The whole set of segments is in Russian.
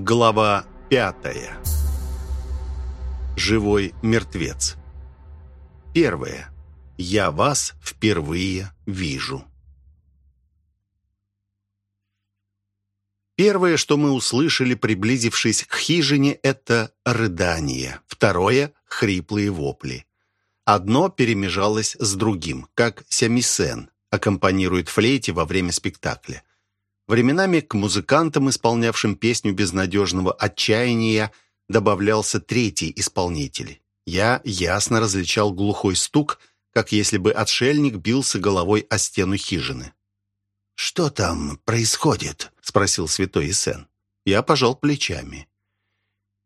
Глава пятая. Живой мертвец. Первое. Я вас впервые вижу. Первое, что мы услышали, приблизившись к хижине, это рыдание. Второе — хриплые вопли. Одно перемежалось с другим, как сямисен аккомпанирует флейте во время спектакля. Временами к музыкантам, исполнявшим песню безнадежного отчаяния, добавлялся третий исполнитель. Я ясно различал глухой стук, как если бы отшельник бился головой о стену хижины. «Что там происходит?» — спросил святой Исен. Я пожал плечами.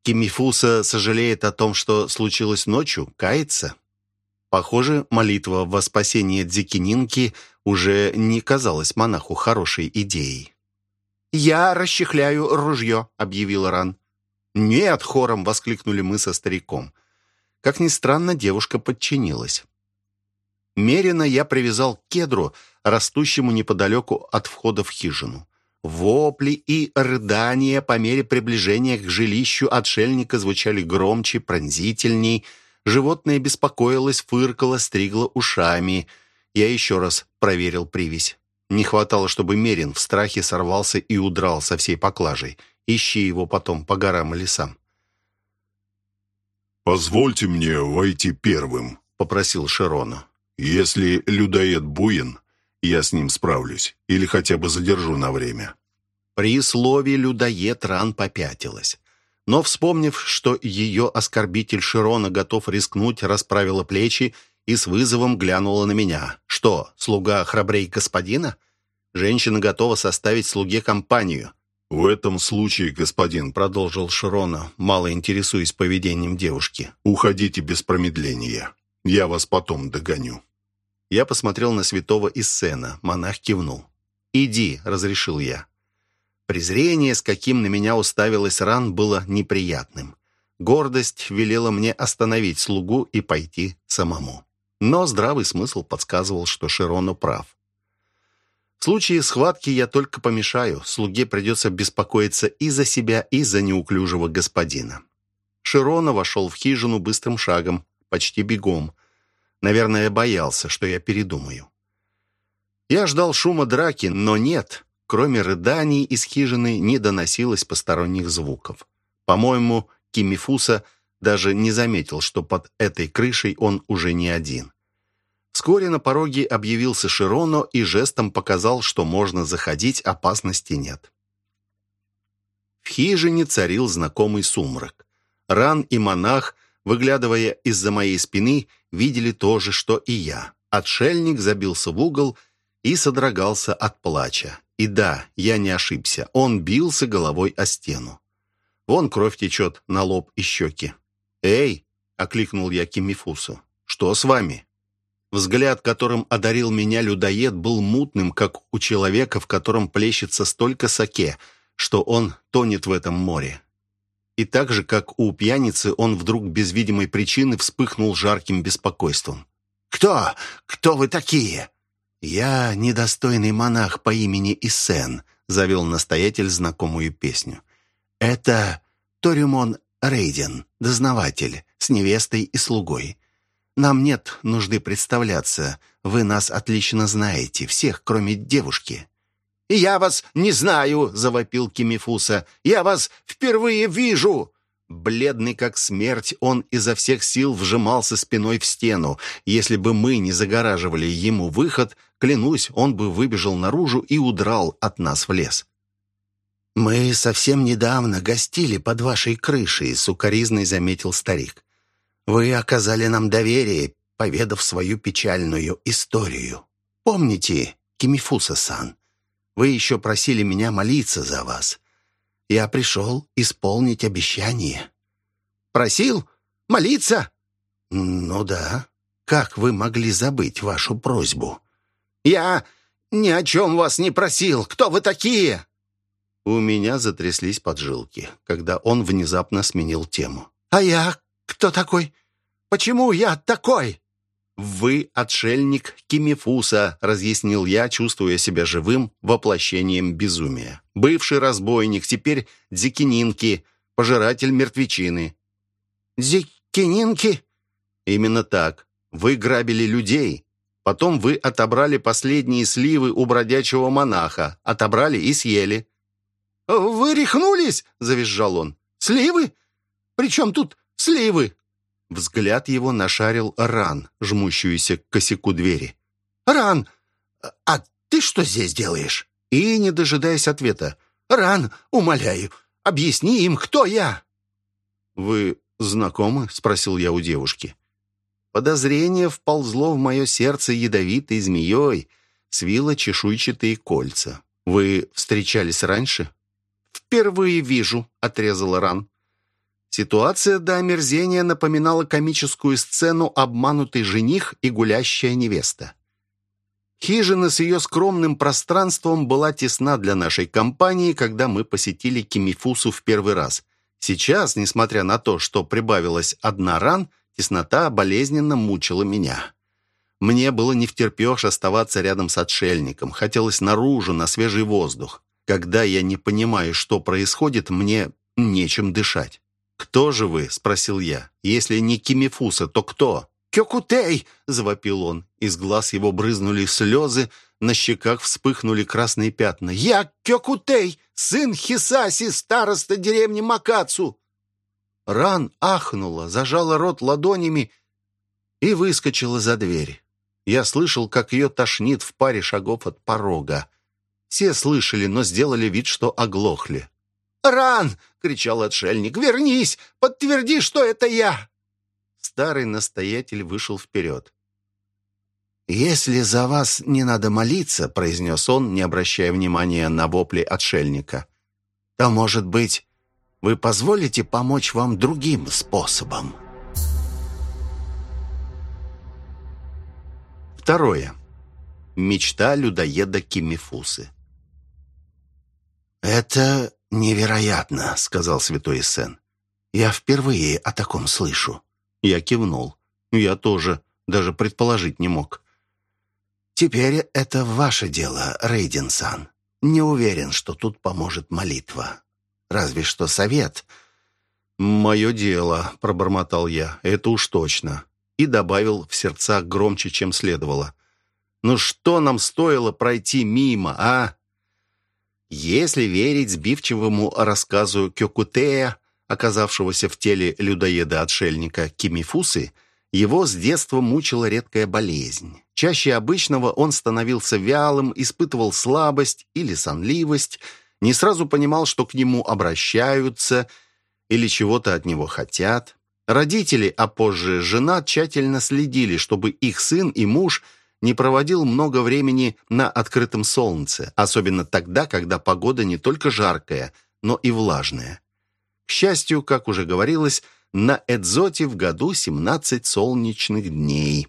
Кимифуса сожалеет о том, что случилось ночью, кается. Похоже, молитва во спасение Дзикининки уже не казалась монаху хорошей идеей. «Я расчехляю ружье», — объявил Ран. «Нет!» — хором воскликнули мы со стариком. Как ни странно, девушка подчинилась. Мерено я привязал к кедру, растущему неподалеку от входа в хижину. Вопли и рыдания по мере приближения к жилищу отшельника звучали громче, пронзительней. Животное беспокоилось, фыркало, стригло ушами. Я еще раз проверил привязь. Не хватало, чтобы Мерин в страхе сорвался и удрал со всей поклажей. Ищи его потом по горам и лесам. «Позвольте мне войти первым», — попросил Широна. «Если людоед буин, я с ним справлюсь или хотя бы задержу на время». При слове «людоед» ран попятилась. Но, вспомнив, что ее оскорбитель Широна готов рискнуть, расправила плечи и с вызовом глянула на меня. «Что, слуга храбрей господина?» Женщина готова составить слуге компанию. «В этом случае, господин», — продолжил Широна, мало интересуясь поведением девушки, «уходите без промедления. Я вас потом догоню». Я посмотрел на святого Иссена. Монах кивнул. «Иди», — разрешил я. Презрение, с каким на меня уставилась ран, было неприятным. Гордость велела мне остановить слугу и пойти самому. Но здравый смысл подсказывал, что Широну прав. В случае схватки я только помешаю. Слуге придется беспокоиться и за себя, и за неуклюжего господина. Широна вошел в хижину быстрым шагом, почти бегом. Наверное, боялся, что я передумаю. Я ждал шума драки, но нет. Кроме рыданий из хижины не доносилось посторонних звуков. По-моему, Кимифуса даже не заметил, что под этой крышей он уже не один. Вскоре на пороге объявился Широно и жестом показал, что можно заходить, опасности нет. В хижине царил знакомый сумрак. Ран и монах, выглядывая из-за моей спины, видели то же, что и я. Отшельник забился в угол и содрогался от плача. И да, я не ошибся, он бился головой о стену. Вон кровь течет на лоб и щеки. «Эй!» — окликнул я Кимифусу. «Что с вами?» Взгляд, которым одарил меня людоед, был мутным, как у человека, в котором плещется столько саке, что он тонет в этом море. И так же, как у пьяницы, он вдруг без видимой причины вспыхнул жарким беспокойством. «Кто? Кто вы такие?» «Я недостойный монах по имени Исен», — завел настоятель знакомую песню. «Это Торимон Рейден, дознаватель, с невестой и слугой. Нам нет нужды представляться. Вы нас отлично знаете, всех, кроме девушки». «Я вас не знаю!» — завопил Кимифуса. «Я вас впервые вижу!» Бледный как смерть, он изо всех сил вжимался спиной в стену. Если бы мы не загораживали ему выход, клянусь, он бы выбежал наружу и удрал от нас в лес. «Мы совсем недавно гостили под вашей крышей», — сукоризной заметил старик. Вы оказали нам доверие, поведав свою печальную историю. Помните, Кимифуса-сан, вы еще просили меня молиться за вас. Я пришел исполнить обещание». «Просил? Молиться?» «Ну да. Как вы могли забыть вашу просьбу?» «Я ни о чем вас не просил. Кто вы такие?» У меня затряслись поджилки, когда он внезапно сменил тему. «А я кто такой? Почему я такой?» «Вы отшельник Кимифуса», — разъяснил я, чувствуя себя живым воплощением безумия. «Бывший разбойник, теперь Дзекининки, пожиратель мертвечины». «Дзекининки?» «Именно так. Вы грабили людей. Потом вы отобрали последние сливы у бродячего монаха. Отобрали и съели». «Вы рехнулись?» — завизжал он. «Сливы? Причем тут сливы?» Взгляд его нашарил ран, жмущуюся к косяку двери. «Ран, а ты что здесь делаешь?» И, не дожидаясь ответа, «Ран, умоляю, объясни им, кто я!» «Вы знакомы?» — спросил я у девушки. Подозрение вползло в мое сердце ядовитой змеей, свило чешуйчатые кольца. «Вы встречались раньше?» «Впервые вижу», — отрезала Ран. Ситуация до омерзения напоминала комическую сцену «Обманутый жених и гулящая невеста». Хижина с ее скромным пространством была тесна для нашей компании, когда мы посетили Кимифусу в первый раз. Сейчас, несмотря на то, что прибавилась одна ран, теснота болезненно мучила меня. Мне было не втерпешь оставаться рядом с отшельником. Хотелось наружу, на свежий воздух. Когда я не понимаю, что происходит, мне нечем дышать. «Кто же вы?» — спросил я. «Если не Кимифуса, то кто?» «Кёкутей!» — завопил он. Из глаз его брызнули слезы, на щеках вспыхнули красные пятна. «Я Кёкутей, сын Хисаси, староста деревни Макацу!» Ран ахнула, зажала рот ладонями и выскочила за дверь. Я слышал, как ее тошнит в паре шагов от порога. Все слышали, но сделали вид, что оглохли. «Ран!» — кричал отшельник. «Вернись! Подтверди, что это я!» Старый настоятель вышел вперед. «Если за вас не надо молиться», — произнес он, не обращая внимания на вопли отшельника, «то, может быть, вы позволите помочь вам другим способом?» Второе. Мечта людоеда Кимифусы. «Это невероятно», — сказал святой Сен. «Я впервые о таком слышу». Я кивнул. Я тоже даже предположить не мог. «Теперь это ваше дело, Рейдинсан. Не уверен, что тут поможет молитва. Разве что совет». «Мое дело», — пробормотал я, — «это уж точно». И добавил в сердцах громче, чем следовало. «Ну что нам стоило пройти мимо, а?» Если верить сбивчивому рассказу Кёкутея, оказавшегося в теле людоеда-отшельника Кимифусы, его с детства мучила редкая болезнь. Чаще обычного он становился вялым, испытывал слабость или сонливость, не сразу понимал, что к нему обращаются или чего-то от него хотят. Родители, а позже жена, тщательно следили, чтобы их сын и муж – не проводил много времени на открытом солнце, особенно тогда, когда погода не только жаркая, но и влажная. К счастью, как уже говорилось, на Эдзоте в году 17 солнечных дней.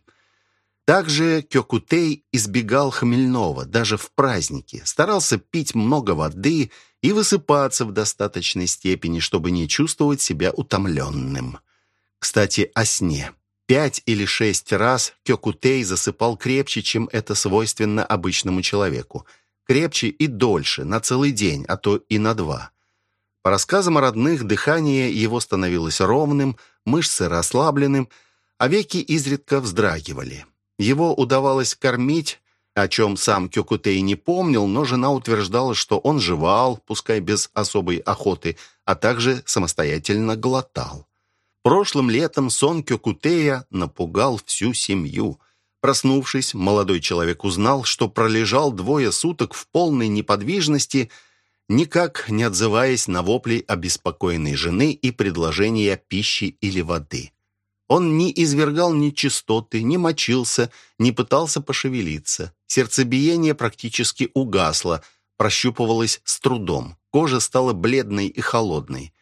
Также Кёкутей избегал хмельного, даже в праздники, старался пить много воды и высыпаться в достаточной степени, чтобы не чувствовать себя утомленным. Кстати, о сне. Пять или шесть раз Кёкутей засыпал крепче, чем это свойственно обычному человеку. Крепче и дольше, на целый день, а то и на два. По рассказам родных, дыхание его становилось ровным, мышцы расслабленным, а веки изредка вздрагивали. Его удавалось кормить, о чем сам Кёкутей не помнил, но жена утверждала, что он жевал, пускай без особой охоты, а также самостоятельно глотал. Прошлым летом сон Кёкутея напугал всю семью. Проснувшись, молодой человек узнал, что пролежал двое суток в полной неподвижности, никак не отзываясь на вопли обеспокоенной жены и предложения пищи или воды. Он не извергал нечистоты, не мочился, не пытался пошевелиться. Сердцебиение практически угасло, прощупывалось с трудом. Кожа стала бледной и холодной.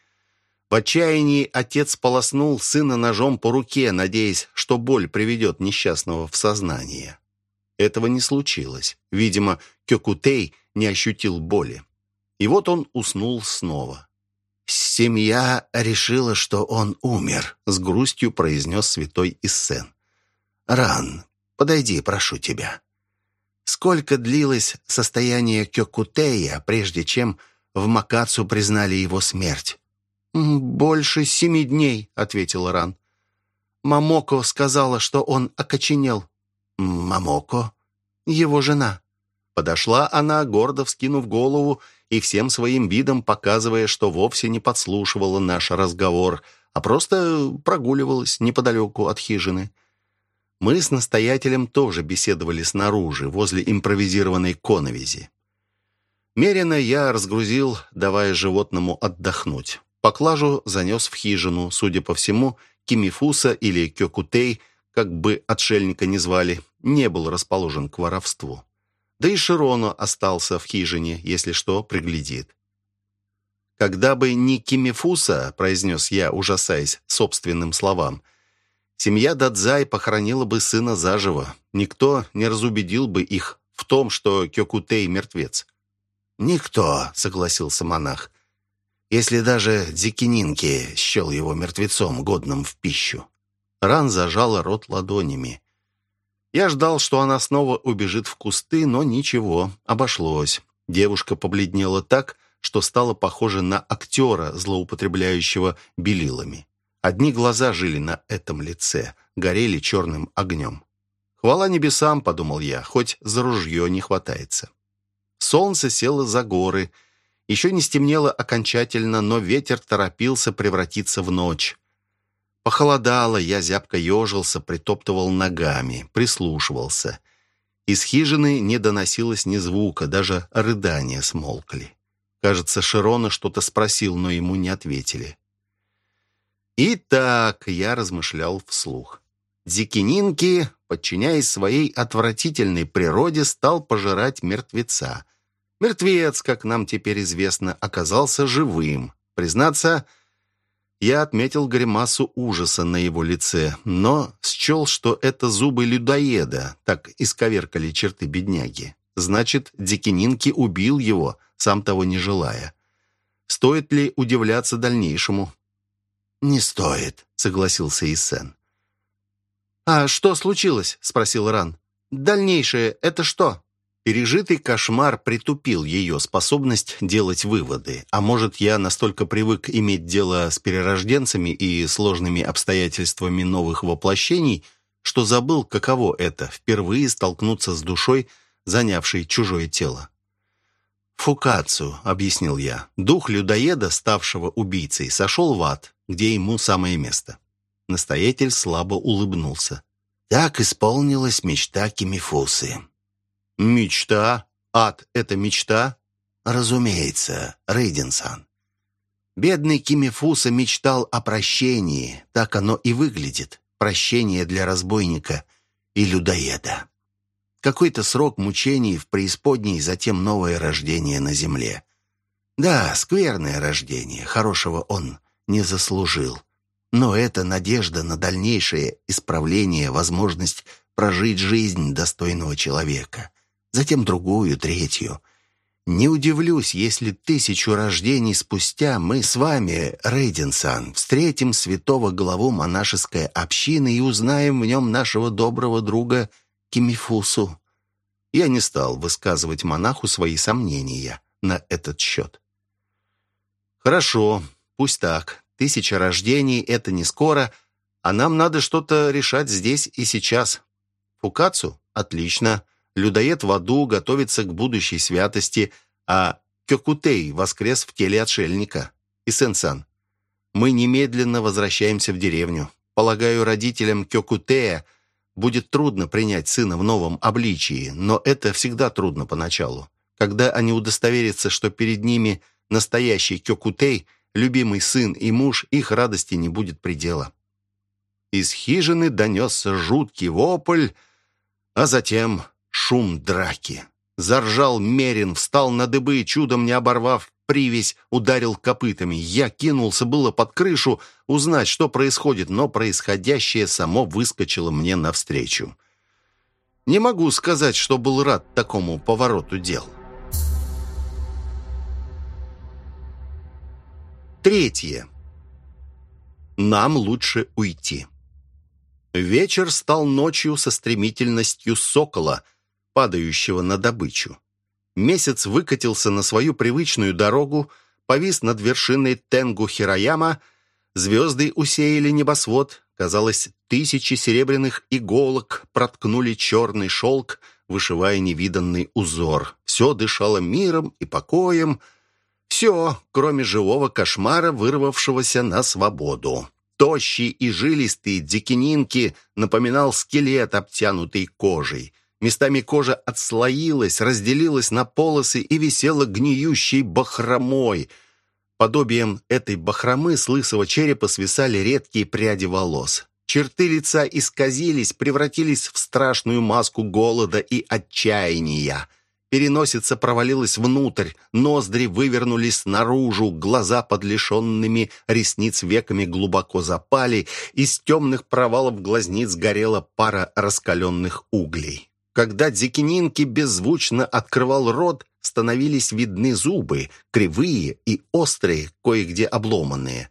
В отчаянии отец полоснул сына ножом по руке, надеясь, что боль приведет несчастного в сознание. Этого не случилось. Видимо, Кёкутей не ощутил боли. И вот он уснул снова. «Семья решила, что он умер», — с грустью произнес святой Иссен. «Ран, подойди, прошу тебя». Сколько длилось состояние Кёкутея, прежде чем в Макацу признали его смерть? «Больше семи дней», — ответил Ран. «Мамоко сказала, что он окоченел». «Мамоко?» «Его жена». Подошла она, гордо вскинув голову и всем своим видом показывая, что вовсе не подслушивала наш разговор, а просто прогуливалась неподалеку от хижины. Мы с настоятелем тоже беседовали снаружи, возле импровизированной коновизи. Мерено я разгрузил, давая животному отдохнуть. Поклажу занес в хижину, судя по всему, Кимифуса или Кёкутей, как бы отшельника не звали, не был расположен к воровству. Да и Широно остался в хижине, если что, приглядит. «Когда бы не Кимифуса», — произнес я, ужасаясь собственным словам, семья Дадзай похоронила бы сына заживо. Никто не разубедил бы их в том, что Кёкутей мертвец. «Никто», — согласился монах, «если даже Дзикининки счел его мертвецом, годным в пищу». Ран зажала рот ладонями. Я ждал, что она снова убежит в кусты, но ничего, обошлось. Девушка побледнела так, что стала похожа на актера, злоупотребляющего белилами. Одни глаза жили на этом лице, горели черным огнем. «Хвала небесам», — подумал я, — «хоть за ружье не хватается». Солнце село за горы. Еще не стемнело окончательно, но ветер торопился превратиться в ночь. Похолодало, я зябко ежился, притоптывал ногами, прислушивался. Из хижины не доносилось ни звука, даже рыдания смолкли. Кажется, Широна что-то спросил, но ему не ответили. Итак, я размышлял вслух. Зикининки, подчиняясь своей отвратительной природе, стал пожирать мертвеца. Мертвец, как нам теперь известно, оказался живым. Признаться, я отметил гримасу ужаса на его лице, но счел, что это зубы людоеда, так исковеркали черты бедняги. Значит, Дикининки убил его, сам того не желая. Стоит ли удивляться дальнейшему? «Не стоит», — согласился Иссен. «А что случилось?» — спросил Ран. «Дальнейшее — это что?» Пережитый кошмар притупил ее способность делать выводы. А может, я настолько привык иметь дело с перерожденцами и сложными обстоятельствами новых воплощений, что забыл, каково это — впервые столкнуться с душой, занявшей чужое тело. «Фукацию», — объяснил я. «Дух людоеда, ставшего убийцей, сошел в ад, где ему самое место». Настоятель слабо улыбнулся. Так исполнилась мечта Кимифусы. «Мечта? Ад — это мечта?» «Разумеется, Рейдинсан. Бедный Кимифуса мечтал о прощении. Так оно и выглядит. Прощение для разбойника и людоеда. Какой-то срок мучений в преисподней, затем новое рождение на земле. Да, скверное рождение, хорошего он не заслужил. Но это надежда на дальнейшее исправление, возможность прожить жизнь достойного человека затем другую, третью. Не удивлюсь, если тысячу рождений спустя мы с вами, Рейдинсан, встретим святого главу монашеской общины и узнаем в нем нашего доброго друга Кимифусу. Я не стал высказывать монаху свои сомнения на этот счет. «Хорошо, пусть так. Тысяча рождений — это не скоро, а нам надо что-то решать здесь и сейчас. Фукацу? Отлично. Людоед в аду готовится к будущей святости, а Кёкутей воскрес в теле отшельника. И Сенсан, мы немедленно возвращаемся в деревню. Полагаю, родителям Кёкутея будет трудно принять сына в новом обличии, но это всегда трудно поначалу. Когда они удостоверятся, что перед ними настоящий Кёкутей, любимый сын и муж, их радости не будет предела. Из хижины донесся жуткий вопль, а затем Шум драки. Заржал Мерин, встал на дыбы, чудом не оборвав привязь, ударил копытами. Я кинулся было под крышу узнать, что происходит, но происходящее само выскочило мне навстречу. Не могу сказать, что был рад такому повороту дел. Третье. Нам лучше уйти. Вечер стал ночью со стремительностью сокола, падающего на добычу. Месяц выкатился на свою привычную дорогу, повис над вершиной Тенгу-Хирояма, звезды усеяли небосвод, казалось, тысячи серебряных иголок проткнули черный шелк, вышивая невиданный узор. Все дышало миром и покоем, все, кроме живого кошмара, вырвавшегося на свободу. Тощий и жилистый дикининки напоминал скелет, обтянутый кожей. Местами кожа отслоилась, разделилась на полосы и висела гниющей бахромой. Подобием этой бахромы с лысого черепа свисали редкие пряди волос. Черты лица исказились, превратились в страшную маску голода и отчаяния. Переносица провалилась внутрь, ноздри вывернулись наружу, глаза под лишенными ресниц веками глубоко запали, из темных провалов глазниц горела пара раскаленных углей. Когда Дзекининки беззвучно открывал рот, становились видны зубы, кривые и острые, кое-где обломанные.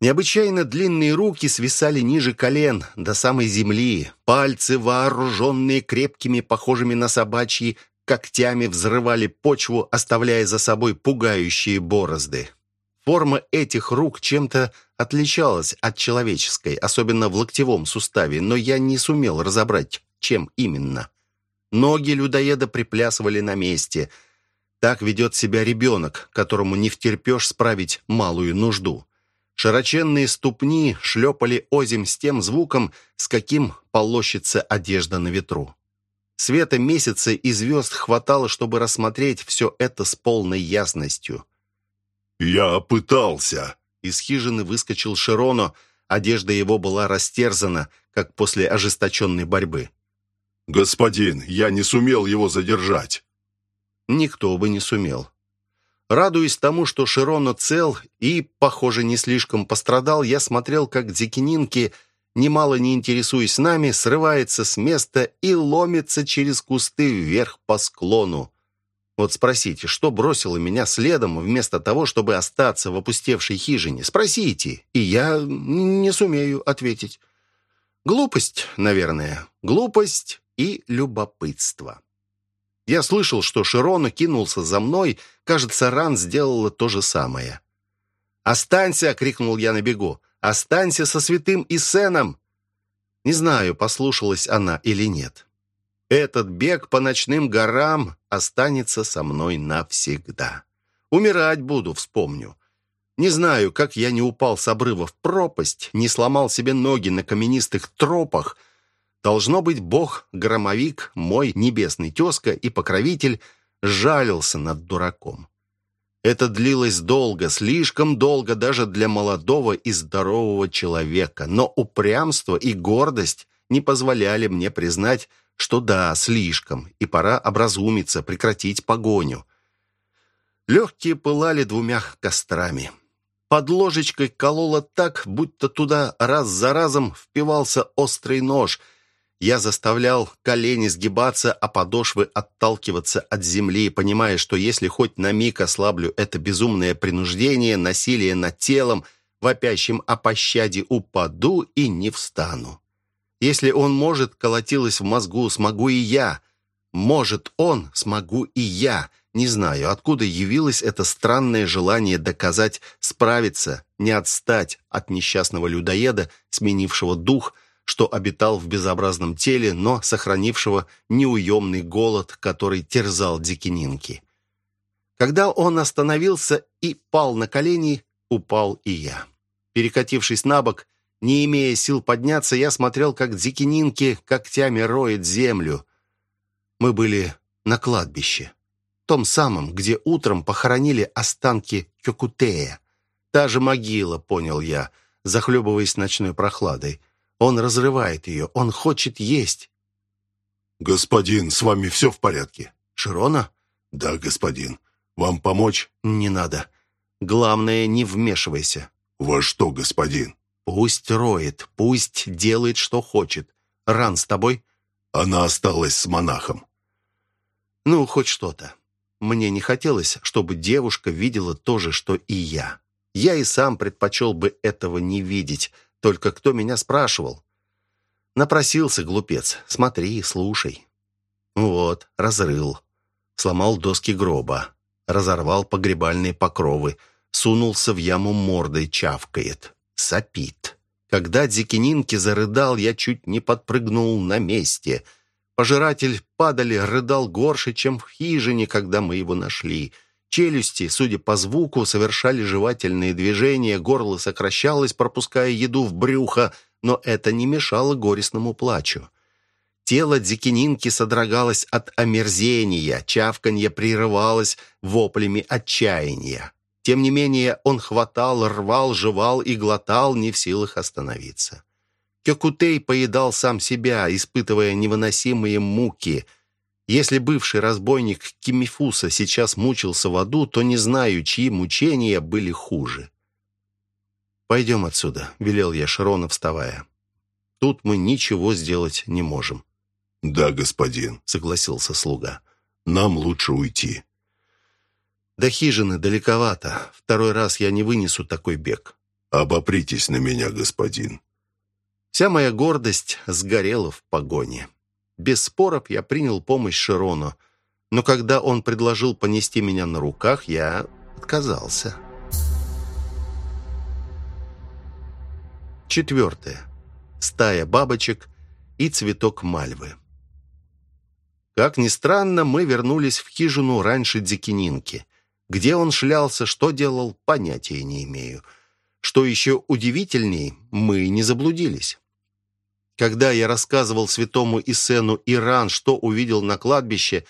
Необычайно длинные руки свисали ниже колен, до самой земли. Пальцы, вооруженные крепкими, похожими на собачьи, когтями взрывали почву, оставляя за собой пугающие борозды. Форма этих рук чем-то отличалась от человеческой, особенно в локтевом суставе, но я не сумел разобрать, чем именно. Ноги людоеда приплясывали на месте. Так ведет себя ребенок, которому не втерпешь справить малую нужду. Широченные ступни шлепали озим с тем звуком, с каким полощется одежда на ветру. Света месяца и звезд хватало, чтобы рассмотреть все это с полной ясностью. «Я пытался!» Из хижины выскочил Широно, одежда его была растерзана, как после ожесточенной борьбы. «Господин, я не сумел его задержать». Никто бы не сумел. Радуясь тому, что Широно цел и, похоже, не слишком пострадал, я смотрел, как Дзекининки, немало не интересуясь нами, срывается с места и ломится через кусты вверх по склону. Вот спросите, что бросило меня следом вместо того, чтобы остаться в опустевшей хижине? Спросите, и я не сумею ответить. Глупость, наверное. Глупость и любопытство. Я слышал, что Широна кинулся за мной. Кажется, Ран сделала то же самое. «Останься!» — крикнул я на бегу. «Останься со святым Исеном!» Не знаю, послушалась она или нет. Этот бег по ночным горам останется со мной навсегда. Умирать буду, вспомню. Не знаю, как я не упал с обрыва в пропасть, не сломал себе ноги на каменистых тропах, Должно быть, бог-громовик, мой небесный тезка и покровитель, жалился над дураком. Это длилось долго, слишком долго даже для молодого и здорового человека, но упрямство и гордость не позволяли мне признать, что да, слишком, и пора образумиться, прекратить погоню. Легкие пылали двумя кострами. Под ложечкой кололо так, будто туда раз за разом впивался острый нож — я заставлял колени сгибаться, а подошвы отталкиваться от земли, понимая, что если хоть на миг ослаблю это безумное принуждение, насилие над телом, вопящим о пощаде, упаду и не встану. Если он может, колотилось в мозгу, смогу и я. Может он, смогу и я. Не знаю, откуда явилось это странное желание доказать, справиться, не отстать от несчастного людоеда, сменившего дух – что обитал в безобразном теле, но сохранившего неуемный голод, который терзал Дикининки. Когда он остановился и пал на колени, упал и я. Перекатившись на бок, не имея сил подняться, я смотрел, как Дикининки когтями роет землю. Мы были на кладбище. Том самом, где утром похоронили останки Кёкутея. Та же могила, понял я, захлебываясь ночной прохладой. Он разрывает ее, он хочет есть. «Господин, с вами все в порядке?» «Широна?» «Да, господин. Вам помочь?» «Не надо. Главное, не вмешивайся». «Во что, господин?» «Пусть роет, пусть делает, что хочет. Ран с тобой?» «Она осталась с монахом». «Ну, хоть что-то. Мне не хотелось, чтобы девушка видела то же, что и я. Я и сам предпочел бы этого не видеть, только кто меня спрашивал? Напросился глупец. Смотри, слушай. Вот, разрыл. Сломал доски гроба. Разорвал погребальные покровы. Сунулся в яму мордой, чавкает. Сопит. Когда Дзекининки зарыдал, я чуть не подпрыгнул на месте. Пожиратель падали, рыдал горше, чем в хижине, когда мы его нашли. Челюсти, судя по звуку, совершали жевательные движения, горло сокращалось, пропуская еду в брюхо, но это не мешало горестному плачу. Тело Дзекининки содрогалось от омерзения, чавканье прерывалось воплями отчаяния. Тем не менее, он хватал, рвал, жевал и глотал, не в силах остановиться. Кёкутей поедал сам себя, испытывая невыносимые муки. Если бывший разбойник Кимифуса сейчас мучился в аду, то не знаю, чьи мучения были хуже. «Пойдем отсюда», — велел я Широна, вставая. «Тут мы ничего сделать не можем». «Да, господин», — согласился слуга. «Нам лучше уйти». До хижины далековато. Второй раз я не вынесу такой бег. Обопритесь на меня, господин. Вся моя гордость сгорела в погоне. Без споров я принял помощь Широну, но когда он предложил понести меня на руках, я отказался. Четвертое. Стая бабочек и цветок мальвы. Как ни странно, мы вернулись в хижину раньше Дзекининки – где он шлялся, что делал, понятия не имею. Что еще удивительней, мы не заблудились. Когда я рассказывал святому Исену Иран, что увидел на кладбище,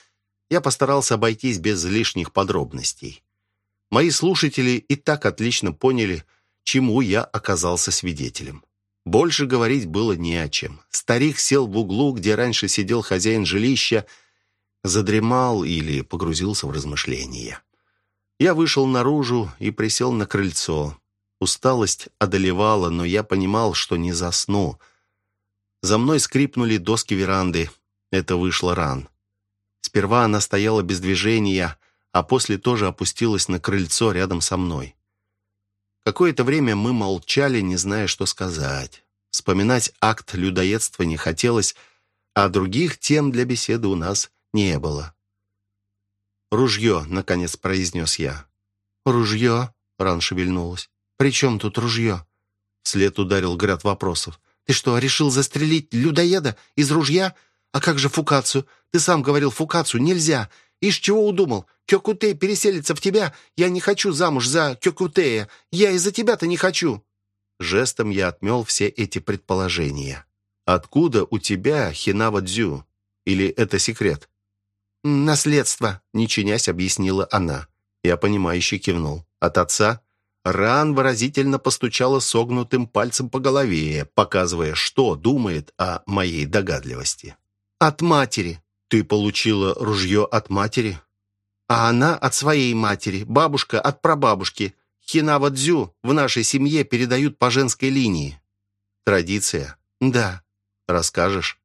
я постарался обойтись без лишних подробностей. Мои слушатели и так отлично поняли, чему я оказался свидетелем. Больше говорить было не о чем. Старик сел в углу, где раньше сидел хозяин жилища, задремал или погрузился в размышления. Я вышел наружу и присел на крыльцо. Усталость одолевала, но я понимал, что не засну. За мной скрипнули доски веранды. Это вышло ран. Сперва она стояла без движения, а после тоже опустилась на крыльцо рядом со мной. Какое-то время мы молчали, не зная, что сказать. Вспоминать акт людоедства не хотелось, а других тем для беседы у нас не было. «Ружье», — наконец произнес я. «Ружье?» — Ран шевельнулась. «При чем тут ружье?» Вслед ударил град вопросов. «Ты что, решил застрелить людоеда из ружья? А как же Фукацию? Ты сам говорил, Фукацию нельзя. Ишь, чего удумал? Кёкутей переселится в тебя? Я не хочу замуж за Кёкутея. Я из-за тебя-то не хочу». Жестом я отмел все эти предположения. «Откуда у тебя Хинава Дзю? Или это секрет?» «Наследство», — не чинясь, объяснила она. Я понимающе кивнул. «От отца?» Ран выразительно постучала согнутым пальцем по голове, показывая, что думает о моей догадливости. «От матери». «Ты получила ружье от матери?» «А она от своей матери, бабушка от прабабушки. Хинава Дзю в нашей семье передают по женской линии». «Традиция?» «Да». «Расскажешь?»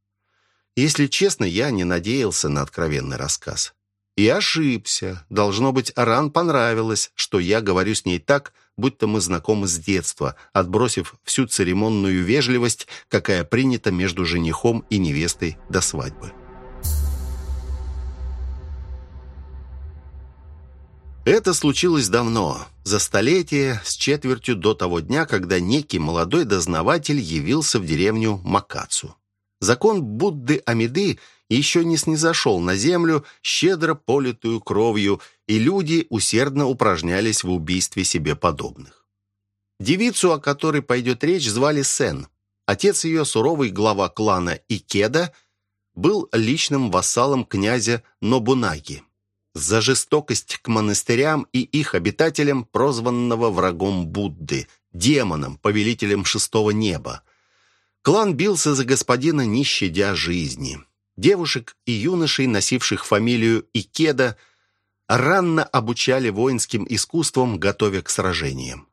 Если честно, я не надеялся на откровенный рассказ. И ошибся. Должно быть, Аран понравилось, что я говорю с ней так, будто мы знакомы с детства, отбросив всю церемонную вежливость, какая принята между женихом и невестой до свадьбы. Это случилось давно, за столетие, с четвертью до того дня, когда некий молодой дознаватель явился в деревню Макацу. Закон Будды Амиды еще не снизошел на землю, щедро политую кровью, и люди усердно упражнялись в убийстве себе подобных. Девицу, о которой пойдет речь, звали Сен. Отец ее, суровый глава клана Икеда, был личным вассалом князя Нобунаги. За жестокость к монастырям и их обитателям, прозванного врагом Будды, демоном, повелителем шестого неба, Клан бился за господина, не щадя жизни. Девушек и юношей, носивших фамилию Икеда, ранно обучали воинским искусствам, готовя к сражениям.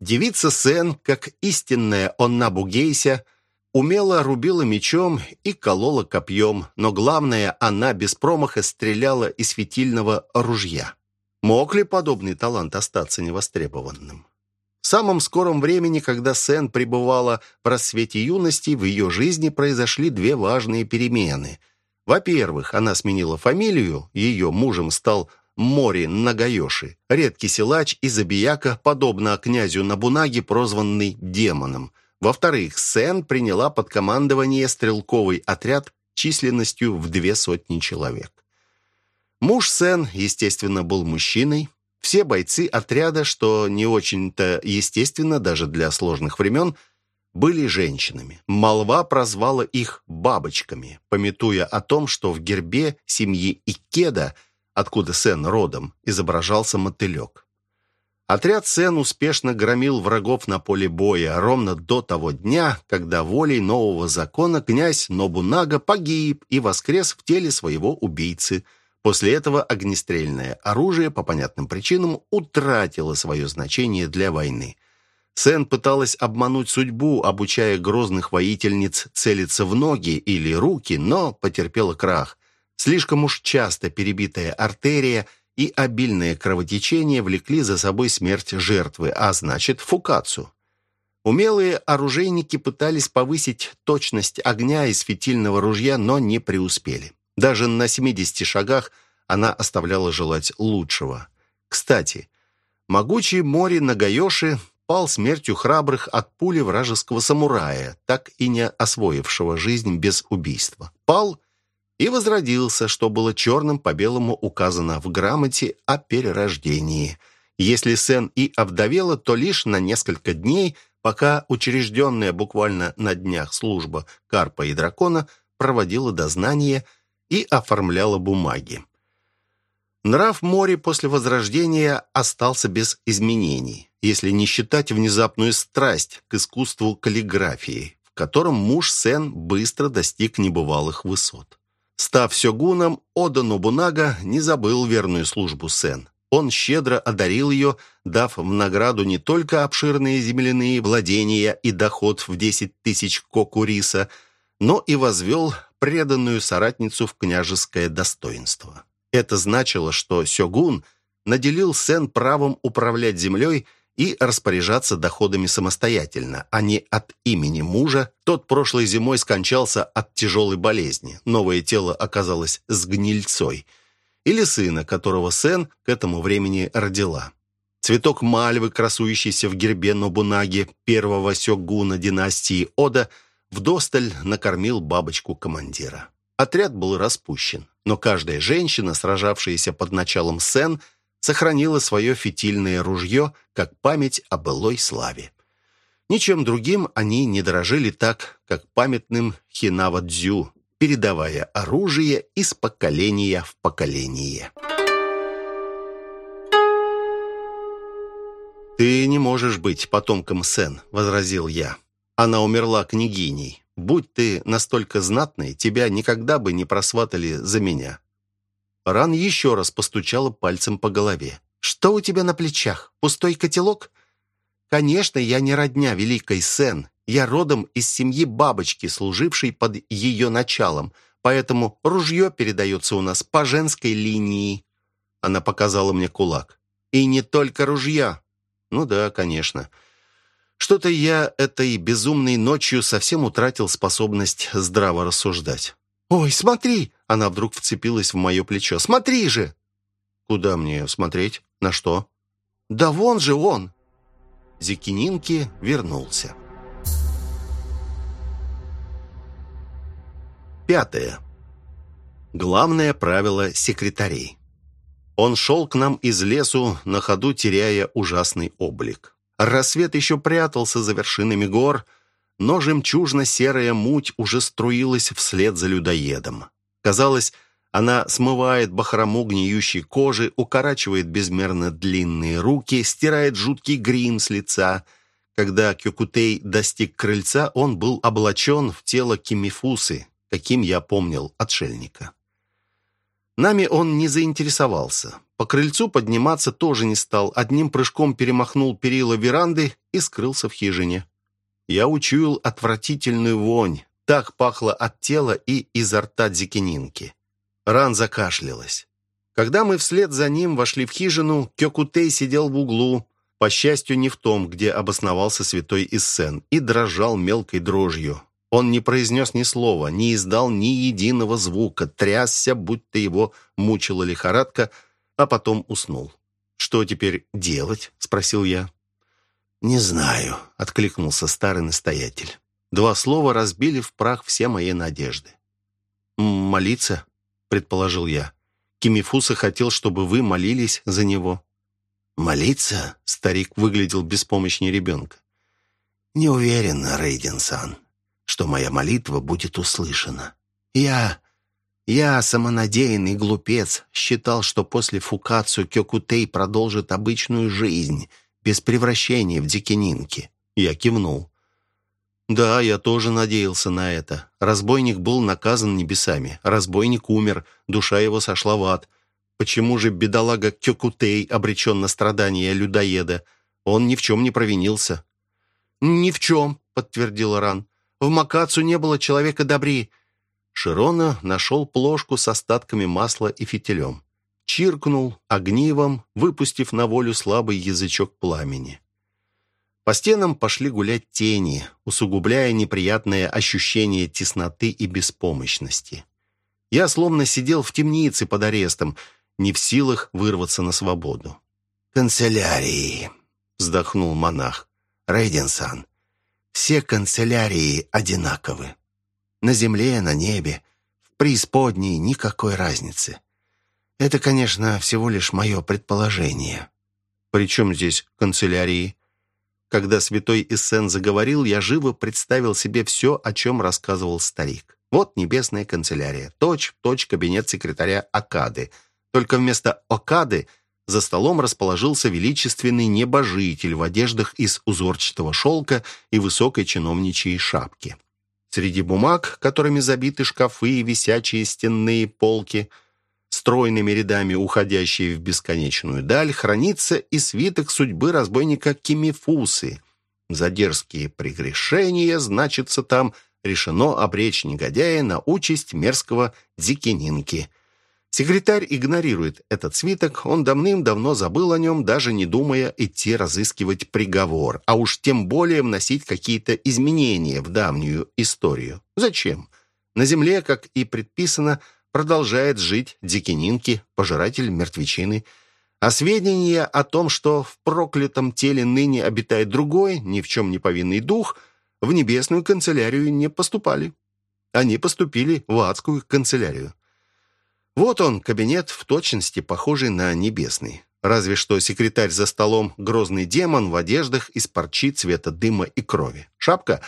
Девица Сен, как истинная Оннабу Гейся, умело рубила мечом и колола копьем, но главное, она без промаха стреляла из фитильного ружья. Мог ли подобный талант остаться невостребованным? Самом скором времени, когда Сен пребывала в рассвете юности, в ее жизни произошли две важные перемены. Во-первых, она сменила фамилию, ее мужем стал Мори Нагайоши, редкий силач и забияка, подобно князю Набунаги, прозванный демоном. Во-вторых, Сен приняла под командование стрелковый отряд численностью в две сотни человек. Муж Сен, естественно, был мужчиной, все бойцы отряда, что не очень-то естественно даже для сложных времен, были женщинами. Молва прозвала их «бабочками», пометуя о том, что в гербе семьи Икеда, откуда Сен родом, изображался мотылек. Отряд Сен успешно громил врагов на поле боя ровно до того дня, когда волей нового закона князь Нобунага погиб и воскрес в теле своего убийцы – После этого огнестрельное оружие по понятным причинам утратило свое значение для войны. Сен пыталась обмануть судьбу, обучая грозных воительниц целиться в ноги или руки, но потерпела крах. Слишком уж часто перебитая артерия и обильное кровотечение влекли за собой смерть жертвы, а значит, фукацию. Умелые оружейники пытались повысить точность огня из фитильного ружья, но не преуспели. Даже на 70 шагах она оставляла желать лучшего. Кстати, могучий море Нагайоши пал смертью храбрых от пули вражеского самурая, так и не освоившего жизнь без убийства. Пал и возродился, что было черным по белому указано в грамоте о перерождении. Если Сен и овдовела, то лишь на несколько дней, пока учрежденная буквально на днях служба Карпа и Дракона проводила дознание – и оформляла бумаги. Нрав Мори после Возрождения остался без изменений, если не считать внезапную страсть к искусству каллиграфии, в котором муж Сен быстро достиг небывалых высот. Став сёгуном, Ода Нобунага не забыл верную службу Сен. Он щедро одарил ее, дав в награду не только обширные земляные владения и доход в 10 тысяч кокуриса, но и возвел преданную соратницу в княжеское достоинство. Это значило, что Сёгун наделил Сен правом управлять землей и распоряжаться доходами самостоятельно, а не от имени мужа. Тот прошлой зимой скончался от тяжелой болезни. Новое тело оказалось с гнильцой. Или сына, которого Сен к этому времени родила. Цветок мальвы, красующийся в гербе Нобунаги, первого сёгуна династии Ода – вдосталь накормил бабочку командира. Отряд был распущен, но каждая женщина, сражавшаяся под началом Сен, сохранила свое фитильное ружье как память о былой славе. Ничем другим они не дорожили так, как памятным Хинава-дзю, передавая оружие из поколения в поколение. «Ты не можешь быть потомком Сен», — возразил я. Она умерла княгиней. Будь ты настолько знатной, тебя никогда бы не просватали за меня». Ран еще раз постучала пальцем по голове. «Что у тебя на плечах? Пустой котелок?» «Конечно, я не родня великой Сен. Я родом из семьи бабочки, служившей под ее началом, поэтому ружье передается у нас по женской линии». Она показала мне кулак. «И не только ружья». «Ну да, конечно. Что-то я этой безумной ночью совсем утратил способность здраво рассуждать. «Ой, смотри!» Она вдруг вцепилась в мое плечо. «Смотри же!» «Куда мне смотреть? На что?» «Да вон же он!» Зекининки вернулся. Пятое. Главное правило секретарей. Он шел к нам из лесу, на ходу теряя ужасный облик. Рассвет еще прятался за вершинами гор, но жемчужно-серая муть уже струилась вслед за людоедом. Казалось, она смывает бахрому гниющей кожи, укорачивает безмерно длинные руки, стирает жуткий грим с лица. Когда Кёкутей достиг крыльца, он был облачен в тело Кимифусы, каким я помнил отшельника. Нами он не заинтересовался. По крыльцу подниматься тоже не стал, одним прыжком перемахнул перила веранды и скрылся в хижине. Я учуял отвратительную вонь. Так пахло от тела и изо рта Дзекининки. Ран закашлялась. Когда мы вслед за ним вошли в хижину, Кёкутей сидел в углу. По счастью, не в том, где обосновался святой Иссен, и дрожал мелкой дрожью. Он не произнес ни слова, не издал ни единого звука, трясся, будто его мучила лихорадка, а потом уснул. «Что теперь делать?» — спросил я. «Не знаю», — откликнулся старый настоятель. Два слова разбили в прах все мои надежды. «Молиться?» — предположил я. Кимифуса хотел, чтобы вы молились за него. «Молиться?» — старик выглядел беспомощнее ребенка. «Не уверен, Рейден-сан что моя молитва будет услышана. Я... Я, самонадеянный глупец, считал, что после Фукацу Кёкутей продолжит обычную жизнь, без превращения в дикининки. Я кивнул. Да, я тоже надеялся на это. Разбойник был наказан небесами. Разбойник умер, душа его сошла в ад. Почему же бедолага Кёкутей обречен на страдания людоеда? Он ни в чем не провинился. «Ни в чем», — подтвердил Ран. В Макацу не было человека добри». Широна нашел плошку с остатками масла и фитилем. Чиркнул огнивом, выпустив на волю слабый язычок пламени. По стенам пошли гулять тени, усугубляя неприятное ощущение тесноты и беспомощности. Я словно сидел в темнице под арестом, не в силах вырваться на свободу. «Канцелярии», — вздохнул монах. «Рейденсан, все канцелярии одинаковы. На земле, на небе, в преисподней никакой разницы. Это, конечно, всего лишь мое предположение. Причем здесь канцелярии? Когда святой Иссен заговорил, я живо представил себе все, о чем рассказывал старик. Вот небесная канцелярия, точь-в-точь кабинет секретаря Акады. Только вместо Акады – за столом расположился величественный небожитель в одеждах из узорчатого шелка и высокой чиновничьей шапки. Среди бумаг, которыми забиты шкафы и висячие стенные полки, стройными рядами уходящие в бесконечную даль, хранится и свиток судьбы разбойника Кимифусы. За дерзкие прегрешения, значится там, решено обречь негодяя на участь мерзкого дикининки – Секретарь игнорирует этот свиток, он давным-давно забыл о нем, даже не думая идти разыскивать приговор, а уж тем более вносить какие-то изменения в давнюю историю. Зачем? На земле, как и предписано, продолжает жить Дикининки, пожиратель мертвечины, а сведения о том, что в проклятом теле ныне обитает другой, ни в чем не повинный дух, в небесную канцелярию не поступали. Они поступили в адскую канцелярию. Вот он, кабинет в точности похожий на небесный. Разве что секретарь за столом грозный демон в одеждах из парчи цвета дыма и крови. Шапка?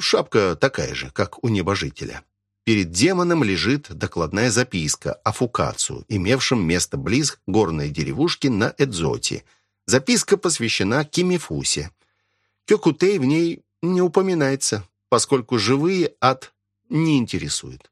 Шапка такая же, как у небожителя. Перед демоном лежит докладная записка о Фукацу, имевшем место близ горной деревушки на Эдзоте. Записка посвящена Кимифусе. Кёкутей в ней не упоминается, поскольку живые ад не интересует.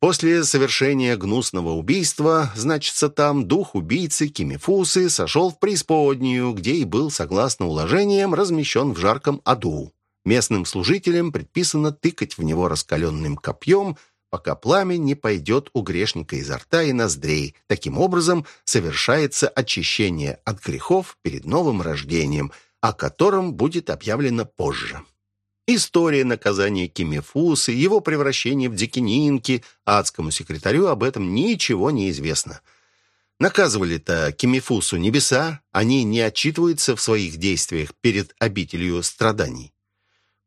После совершения гнусного убийства, значится, там дух убийцы Кимифусы сошел в преисподнюю, где и был, согласно уложениям, размещен в жарком аду. Местным служителям предписано тыкать в него раскаленным копьем, пока пламя не пойдет у грешника изо рта и ноздрей. Таким образом, совершается очищение от грехов перед новым рождением, о котором будет объявлено позже. История наказания Кимифусы, его превращение в дикининки, адскому секретарю об этом ничего не известно. Наказывали-то Кимифусу небеса, они не отчитываются в своих действиях перед обителью страданий.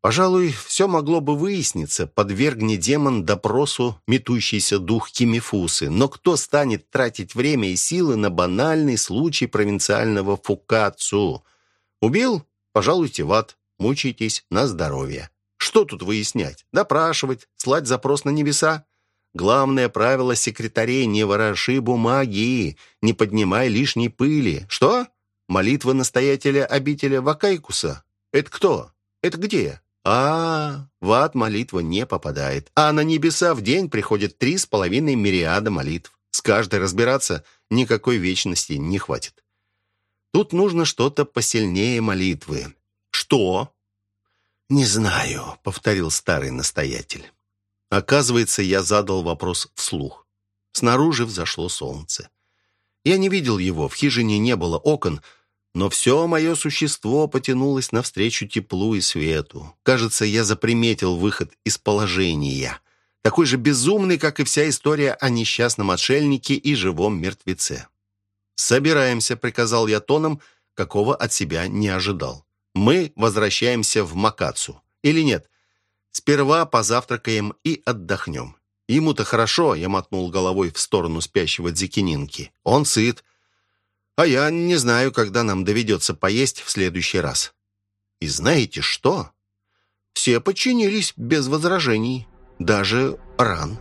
Пожалуй, все могло бы выясниться, подвергни демон допросу метущийся дух Кимифусы, но кто станет тратить время и силы на банальный случай провинциального фукацу? Убил? Пожалуйте в ад мучаетесь на здоровье. Что тут выяснять? Допрашивать, слать запрос на небеса? Главное правило секретарей – не вороши бумаги, не поднимай лишней пыли. Что? Молитва настоятеля обителя Вакайкуса? Это кто? Это где? А, в ад молитва не попадает. А на небеса в день приходят три с половиной мириада молитв. С каждой разбираться никакой вечности не хватит. Тут нужно что-то посильнее молитвы. Что? «Не знаю», — повторил старый настоятель. Оказывается, я задал вопрос вслух. Снаружи взошло солнце. Я не видел его, в хижине не было окон, Но все мое существо потянулось навстречу теплу и свету. Кажется, я заприметил выход из положения. Такой же безумный, как и вся история о несчастном отшельнике и живом мертвеце. «Собираемся», — приказал я тоном, какого от себя не ожидал. «Мы возвращаемся в Макацу. Или нет? Сперва позавтракаем и отдохнем. Ему-то хорошо, я мотнул головой в сторону спящего Дзекининки. Он сыт. А я не знаю, когда нам доведется поесть в следующий раз. И знаете что? Все подчинились без возражений. Даже ран.